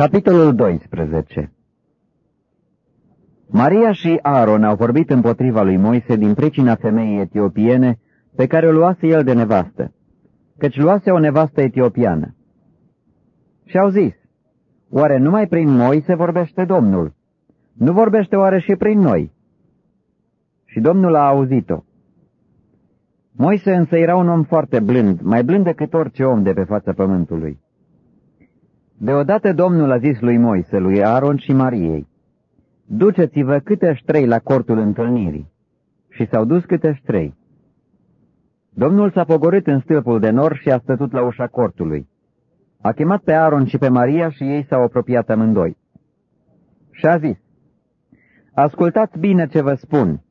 Capitolul 12 Maria și Aaron au vorbit împotriva lui Moise din pricina femeii etiopiene pe care o luase el de nevastă, căci luase o nevastă etiopiană. Și au zis, oare numai prin Moise vorbește Domnul? Nu vorbește oare și prin noi? Și Domnul a auzit-o. Moise însă era un om foarte blând, mai blând decât orice om de pe fața pământului. Deodată Domnul a zis lui Moise, lui Aaron și Mariei, Duceți-vă câte trei la cortul întâlnirii. Și s-au dus câte trei. Domnul s-a pogorât în stâlpul de nor și a stătut la ușa cortului. A chemat pe Aaron și pe Maria și ei s-au apropiat amândoi. Și a zis, Ascultați bine ce vă spun.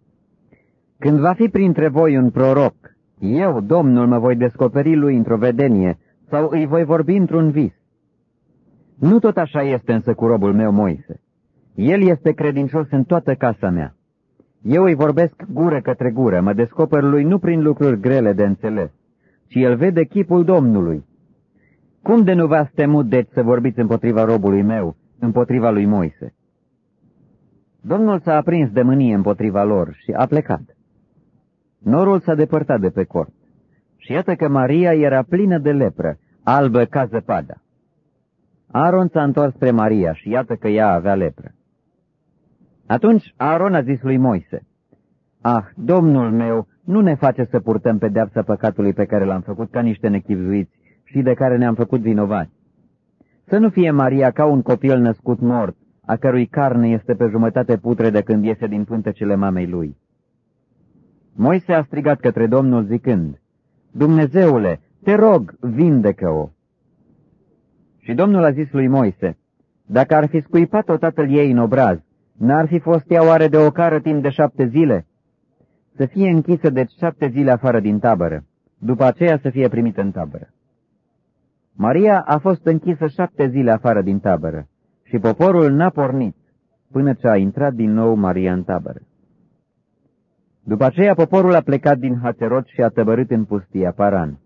Când va fi printre voi un proroc, eu, Domnul, mă voi descoperi lui într-o vedenie sau îi voi vorbi într-un vis. Nu tot așa este însă cu robul meu Moise. El este credincios în toată casa mea. Eu îi vorbesc gură către gură, mă descoper lui nu prin lucruri grele de înțeles, ci el vede chipul Domnului. Cum de nu v-ați temut, deci, să vorbiți împotriva robului meu, împotriva lui Moise? Domnul s-a aprins de mânie împotriva lor și a plecat. Norul s-a depărtat de pe cort și iată că Maria era plină de lepră, albă ca zăpada. Aaron s-a întors spre Maria și iată că ea avea lepră. Atunci Aaron a zis lui Moise, Ah, domnul meu, nu ne face să purtăm pedeapsa păcatului pe care l-am făcut ca niște nechipzuiți și de care ne-am făcut vinovați. Să nu fie Maria ca un copil născut mort, a cărui carne este pe jumătate putre de când iese din pântecele mamei lui. Moise a strigat către Domnul zicând, Dumnezeule, te rog, vindecă-o. Și Domnul a zis lui Moise, Dacă ar fi scuipat-o tatăl ei în obraz, n-ar fi fost ea oare de o cară timp de șapte zile? Să fie închisă de șapte zile afară din tabără, după aceea să fie primită în tabără. Maria a fost închisă șapte zile afară din tabără și poporul n-a pornit până ce a intrat din nou Maria în tabără. După aceea poporul a plecat din Haterot și a tăbărât în pustia Paran.